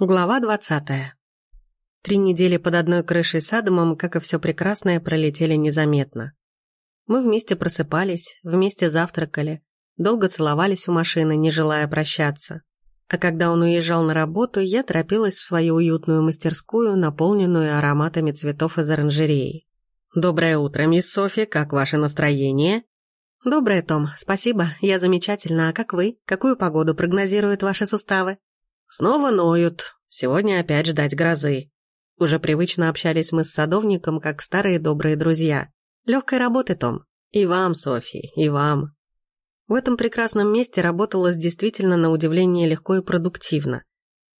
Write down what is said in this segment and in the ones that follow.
Глава двадцатая. Три недели под одной крышей с Адамом, как и все прекрасное, пролетели незаметно. Мы вместе просыпались, вместе завтракали, долго целовались у машины, не желая прощаться. А когда он уезжал на работу, я торопилась в свою уютную мастерскую, наполненную ароматами цветов из оранжереи. «Доброе утро, мисс Софи, как ваше настроение?» «Доброе, Том, спасибо, я замечательно, а как вы? Какую погоду прогнозируют ваши суставы?» Снова ноют. Сегодня опять ждать грозы. Уже привычно общались мы с садовником, как старые добрые друзья. Легкой работы, Том. И вам, Софи, и вам. В этом прекрасном месте работалось действительно на удивление легко и продуктивно.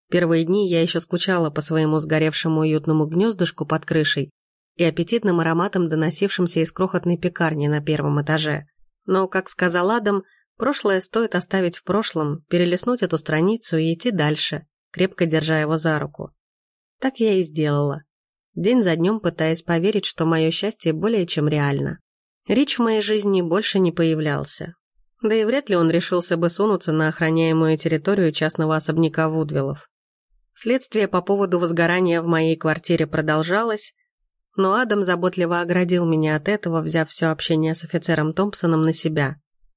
Первые дни я еще скучала по своему сгоревшему уютному гнездышку под крышей и аппетитным ароматом, доносившимся из крохотной пекарни на первом этаже. Но, как сказал Адам, Прошлое стоит оставить в прошлом, перелистнуть эту страницу и идти дальше, крепко держа его за руку. Так я и сделала. День за днем пытаясь поверить, что мое счастье более чем реально. Рич в моей жизни больше не появлялся. Да и вряд ли он решился бы сунуться на охраняемую территорию частного особняка Вудвиллов. Следствие по поводу возгорания в моей квартире продолжалось, но Адам заботливо оградил меня от этого, взяв все общение с офицером Томпсоном на себя.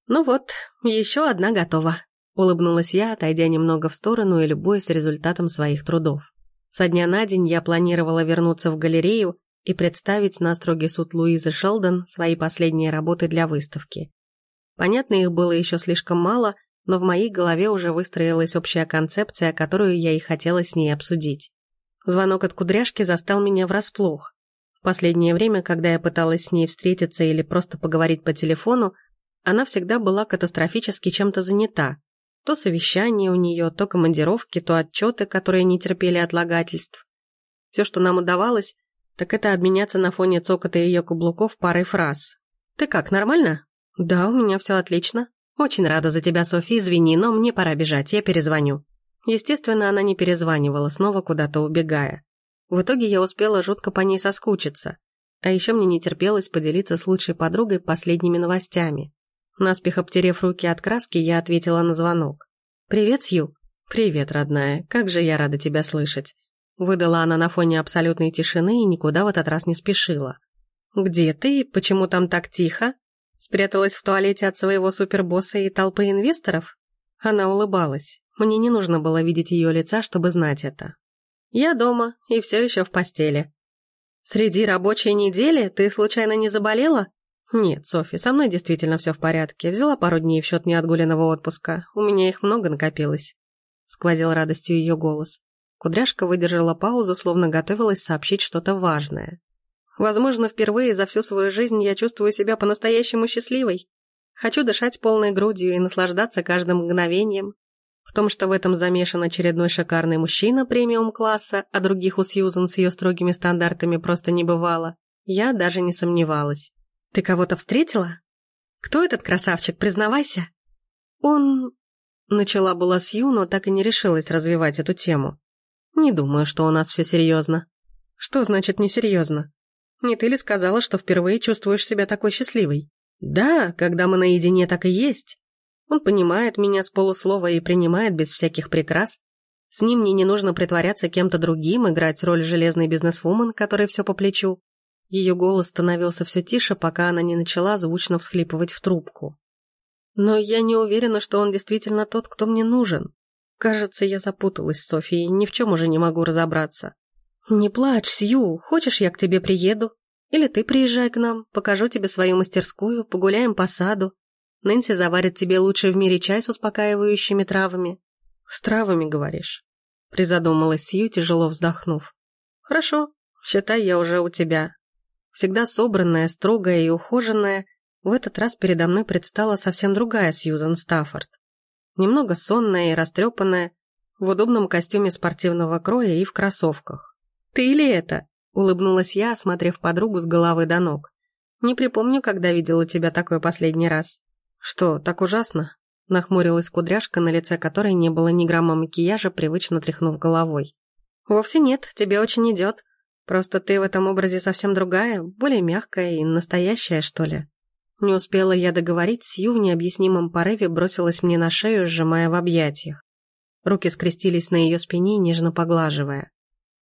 «Ну вот, еще одна готова», — улыбнулась я, отойдя немного в сторону и любуясь результатом своих трудов. Со дня на день я планировала вернуться в галерею и представить на строгий суд Луизы Шелдон свои последние работы для выставки. Понятно, их было еще слишком мало, но в моей голове уже выстроилась общая концепция, которую я и хотела с ней обсудить. Звонок от кудряшки застал меня врасплох. В последнее время, когда я пыталась с ней встретиться или просто поговорить по телефону, она всегда была катастрофически чем-то занята. То совещания у нее, то командировки, то отчеты, которые не терпели отлагательств. Все, что нам удавалось, так это обменяться на фоне цокота ее каблуков парой фраз. «Ты как, нормально?» «Да, у меня все отлично. Очень рада за тебя, Софи, извини, но мне пора бежать, я перезвоню». Естественно, она не перезванивала, снова куда-то убегая. В итоге я успела жутко по ней соскучиться. А еще мне не терпелось поделиться с лучшей подругой последними новостями. Наспех обтерев руки от краски, я ответила на звонок. «Привет, Сью». «Привет, родная. Как же я рада тебя слышать». Выдала она на фоне абсолютной тишины и никуда в этот раз не спешила. «Где ты? Почему там так тихо?» Спряталась в туалете от своего супербосса и толпы инвесторов? Она улыбалась. Мне не нужно было видеть ее лица, чтобы знать это. «Я дома и все еще в постели». «Среди рабочей недели ты случайно не заболела?» «Нет, Софи, со мной действительно все в порядке. Взяла пару дней в счет неотгуленного отпуска. У меня их много накопилось», — сквозил радостью ее голос. Кудряшка выдержала паузу, словно готовилась сообщить что-то важное. «Возможно, впервые за всю свою жизнь я чувствую себя по-настоящему счастливой. Хочу дышать полной грудью и наслаждаться каждым мгновением. В том, что в этом замешан очередной шикарный мужчина премиум-класса, а других у Сьюзан с ее строгими стандартами просто не бывало, я даже не сомневалась. Ты кого-то встретила? Кто этот красавчик, признавайся? Он... Начала была Сью, но так и не решилась развивать эту тему. Не думаю, что у нас все серьезно. Что значит несерьезно? Не ты ли сказала, что впервые чувствуешь себя такой счастливой? Да, когда мы наедине, так и есть. Он понимает меня с полуслова и принимает без всяких прикрас. С ним мне не нужно притворяться кем-то другим, играть роль железной бизнесвумен, которой все по плечу. Ее голос становился все тише, пока она не начала звучно всхлипывать в трубку. Но я не уверена, что он действительно тот, кто мне нужен. Кажется, я запуталась, София, и ни в чем уже не могу разобраться. Не плачь, Сью, хочешь, я к тебе приеду? Или ты приезжай к нам, покажу тебе свою мастерскую, погуляем по саду. Нэнси заварит тебе лучший в мире чай с успокаивающими травами. С травами, говоришь? Призадумалась Сью, тяжело вздохнув. Хорошо, считай, я уже у тебя, Всегда собранная, строгая и ухоженная, в этот раз передо мной предстала совсем другая Сьюзан Стаффорд. Немного сонная и растрепанная, в удобном костюме спортивного кроя и в кроссовках. «Ты или это?» — улыбнулась я, осмотрев подругу с головы до ног. «Не припомню, когда видела тебя такой последний раз». «Что, так ужасно?» — нахмурилась кудряшка, на лице которой не было ни грамма макияжа, привычно тряхнув головой. «Вовсе нет, тебе очень идет. Просто ты в этом образе совсем другая, более мягкая и настоящая, что ли. Не успела я договорить, Сью в необъяснимом порыве бросилась мне на шею, сжимая в объятиях. Руки скрестились на ее спине, нежно поглаживая.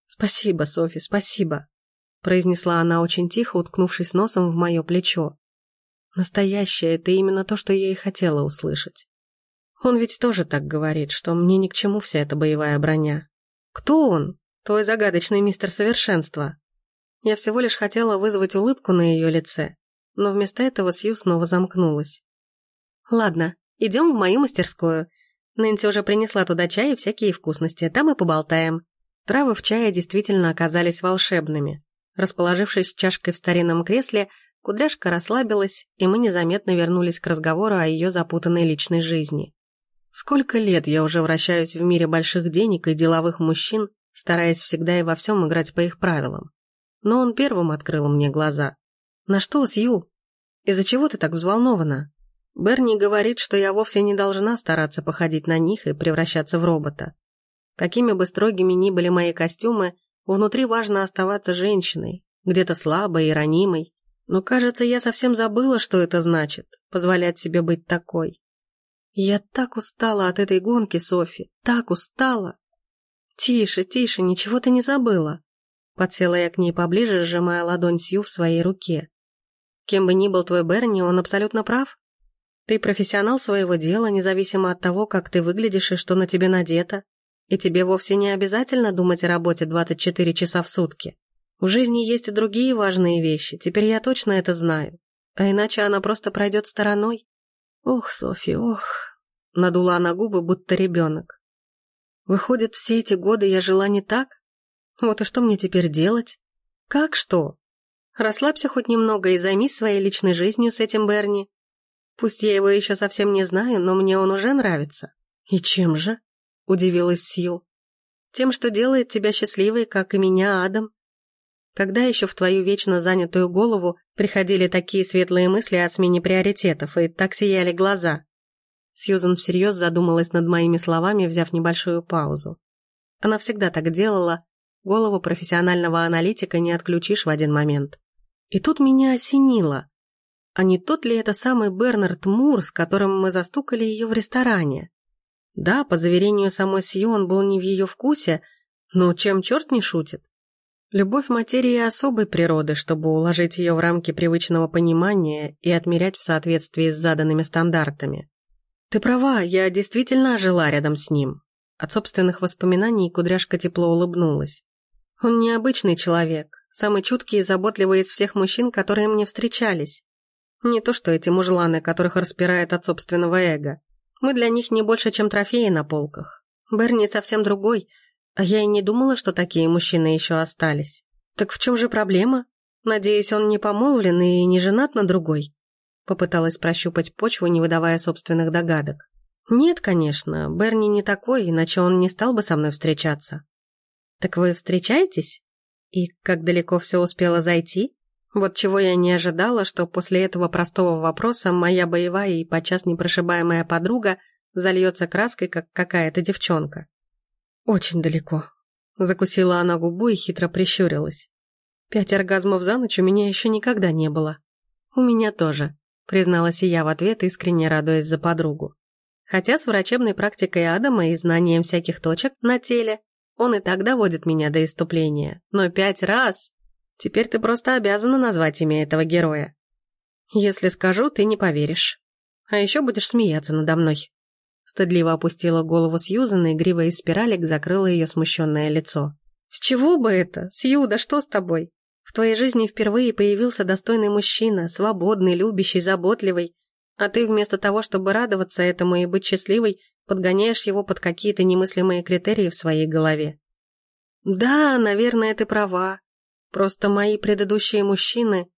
«Спасибо, Софи, спасибо», — произнесла она очень тихо, уткнувшись носом в мое плечо. «Настоящее — это именно то, что я и хотела услышать. Он ведь тоже так говорит, что мне ни к чему вся эта боевая броня. Кто он? Твой загадочный мистер совершенства?» Я всего лишь хотела вызвать улыбку на ее лице, но вместо этого Сью снова замкнулась. «Ладно, идем в мою мастерскую. Нэнси уже принесла туда чай и всякие вкусности, там и поболтаем». Травы в чае действительно оказались волшебными. Расположившись чашкой в старинном кресле, кудряшка расслабилась, и мы незаметно вернулись к разговору о ее запутанной личной жизни. Сколько лет я уже вращаюсь в мире больших денег и деловых мужчин, стараясь всегда и во всем играть по их правилам. Но он первым открыл мне глаза. «На что, Сью? Из-за чего ты так взволнована?» Берни говорит, что я вовсе не должна стараться походить на них и превращаться в робота. Какими бы строгими ни были мои костюмы, внутри важно оставаться женщиной, где-то слабой и ранимой. Но, кажется, я совсем забыла, что это значит, позволять себе быть такой. Я так устала от этой гонки, Софи, так устала. Тише, тише, ничего ты не забыла. Подсела я к ней поближе, сжимая ладонь Сью в своей руке. Кем бы ни был твой Берни, он абсолютно прав. Ты профессионал своего дела, независимо от того, как ты выглядишь и что на тебе надето. И тебе вовсе не обязательно думать о работе 24 часа в сутки. В жизни есть и другие важные вещи, теперь я точно это знаю. А иначе она просто пройдет стороной. Ох, Софи, ох. Надула она губы, будто ребенок. Выходит, все эти годы я жила не так? Вот и что мне теперь делать? Как что? Расслабься хоть немного и займись своей личной жизнью с этим Берни. Пусть я его еще совсем не знаю, но мне он уже нравится. И чем же? Удивилась Сью. Тем, что делает тебя счастливой, как и меня, Адам. Когда еще в твою вечно занятую голову приходили такие светлые мысли о смене приоритетов, и так сияли глаза? Сьюзан всерьез задумалась над моими словами, взяв небольшую паузу. Она всегда так делала, Голову профессионального аналитика не отключишь в один момент. И тут меня осенило. А не тот ли это самый Бернард Мур, с которым мы застукали ее в ресторане? Да, по заверению самой Сью, он был не в ее вкусе, но чем черт не шутит? Любовь материи особой природы, чтобы уложить ее в рамки привычного понимания и отмерять в соответствии с заданными стандартами. Ты права, я действительно жила рядом с ним. От собственных воспоминаний кудряшка тепло улыбнулась. Он необычный человек, самый чуткий и заботливый из всех мужчин, которые мне встречались. Не то что эти мужланы, которых распирает от собственного эго. Мы для них не больше, чем трофеи на полках. Берни совсем другой, а я и не думала, что такие мужчины еще остались. Так в чем же проблема? Надеюсь, он не помолвлен и не женат на другой? Попыталась прощупать почву, не выдавая собственных догадок. Нет, конечно, Берни не такой, иначе он не стал бы со мной встречаться. «Так вы встречаетесь? И как далеко все успело зайти?» Вот чего я не ожидала, что после этого простого вопроса моя боевая и подчас непрошибаемая подруга зальется краской, как какая-то девчонка. «Очень далеко», — закусила она губу и хитро прищурилась. «Пять оргазмов за ночь у меня еще никогда не было». «У меня тоже», — призналась и я в ответ, искренне радуясь за подругу. Хотя с врачебной практикой Адама и знанием всяких точек на теле он и так доводит меня до иступления. Но пять раз... Теперь ты просто обязана назвать имя этого героя. Если скажу, ты не поверишь. А еще будешь смеяться надо мной. Стыдливо опустила голову Сьюзан, и игриво из спиралек закрыла ее смущенное лицо. «С чего бы это? Сью, да что с тобой? Твоей жизни впервые появился достойный мужчина, свободный, любящий, заботливый, а ты вместо того, чтобы радоваться этому и быть счастливой, подгоняешь его под какие-то немыслимые критерии в своей голове. Да, наверное, ты права. Просто мои предыдущие мужчины...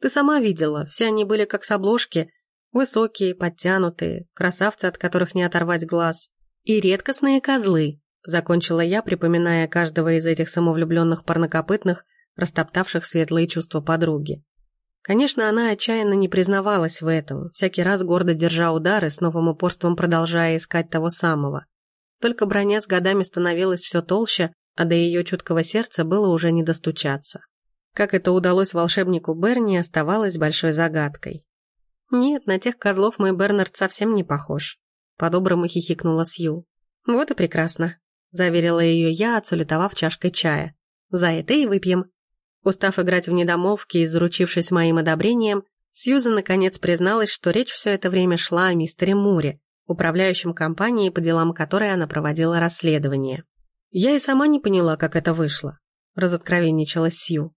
Ты сама видела, все они были как с обложки, высокие, подтянутые, красавцы, от которых не оторвать глаз. И редкостные козлы, закончила я, припоминая каждого из этих самовлюбленных парнокопытных, растоптавших светлые чувства подруги. Конечно, она отчаянно не признавалась в этом, всякий раз гордо держа удары, с новым упорством продолжая искать того самого. Только броня с годами становилась все толще, а до ее чуткого сердца было уже не достучаться. Как это удалось волшебнику Берни, оставалось большой загадкой. «Нет, на тех козлов мой Бернард совсем не похож», — по-доброму хихикнула Сью. Вот и прекрасно, заверила ее я, отсулетовав чашкой чая. За это и выпьем. Устав играть в недомолвки и заручившись моим одобрением, Сьюзан наконец призналась, что речь все это время шла о мистере Муре, управляющем компанией, по делам которой она проводила расследование. Я и сама не поняла, как это вышло, разоткровенничалась Сью.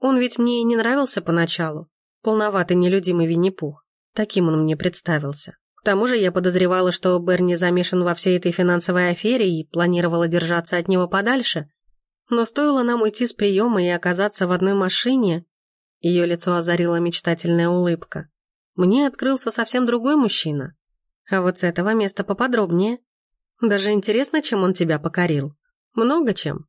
Он ведь мне и не нравился поначалу. Полноватый нелюдимый Винни-Пух. Таким он мне представился. К тому же я подозревала, что Берни замешан во всей этой финансовой афере и планировала держаться от него подальше. Но стоило нам уйти с приема и оказаться в одной машине, ее лицо озарила мечтательная улыбка. Мне открылся совсем другой мужчина. А вот с этого места поподробнее. Даже интересно, чем он тебя покорил. Много чем.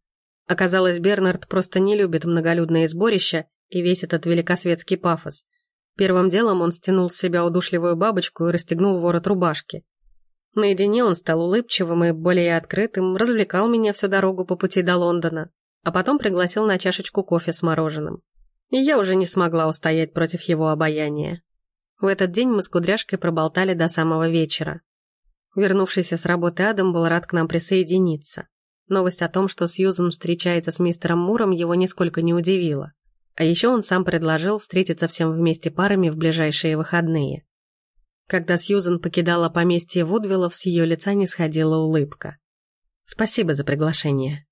Оказалось, Бернард просто не любит многолюдные сборища и весь этот великосветский пафос. Первым делом он стянул с себя удушливую бабочку и расстегнул ворот рубашки. Наедине он стал улыбчивым и более открытым, развлекал меня всю дорогу по пути до Лондона, а потом пригласил на чашечку кофе с мороженым и я уже не смогла устоять против его обаяния. В этот день мы с кудряшкой проболтали до самого вечера. Вернувшийся с работы Адам был рад к нам присоединиться. Новость о том, что Сьюзен встречается с мистером Муром, его нисколько не удивила. А еще он сам предложил встретиться всем вместе парами в ближайшие выходные. Когда Сьюзен покидала поместье Вудвиллов, с ее лица не сходила улыбка. «Спасибо за приглашение.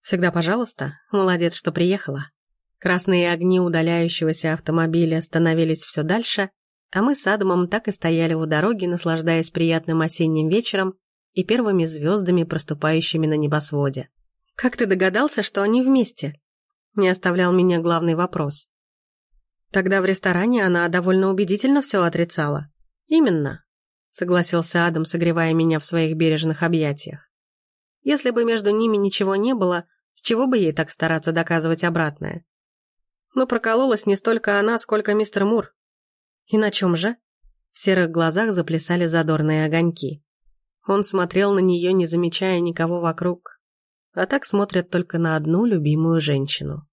Всегда пожалуйста. Молодец, что приехала». Красные огни удаляющегося автомобиля становились все дальше, а мы с Адамом так и стояли у дороги, наслаждаясь приятным осенним вечером и первыми звездами, проступающими на небосводе. «Как ты догадался, что они вместе?» Не оставлял меня главный вопрос. Тогда в ресторане она довольно убедительно все отрицала. «Именно», — согласился Адам, согревая меня в своих бережных объятиях. «Если бы между ними ничего не было, с чего бы ей так стараться доказывать обратное? Но прокололась не столько она, сколько мистер Мур. И на чем же? В серых глазах заплясали задорные огоньки. Он смотрел на нее, не замечая никого вокруг. А так смотрят только на одну любимую женщину.